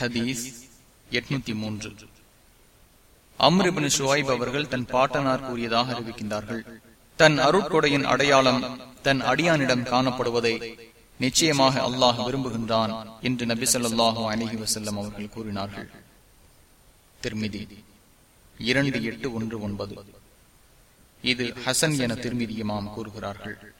ஹதீஸ் எட்நூத்தி மூன்று. அம்ரிபின் ஷுவாய்ப் அவர்கள் தன் பாட்டனார் கூறியதாக அறிவிக்கின்றார்கள். தன் அருட்கொடையின் அடையாளம் தன் அடியானிடம் காணப்படுவதை நிச்சயமாக அல்லாஹ் விரும்புகின்றான் என்று நபி சொல்லாஹு அலஹி வசல்லம் அவர்கள் கூறினார்கள். திருமிதி இரண்டு எட்டு ஒன்று ஒன்பது. இது ஹசன் என திருமிதியுமாம் கூறுகிறார்கள்.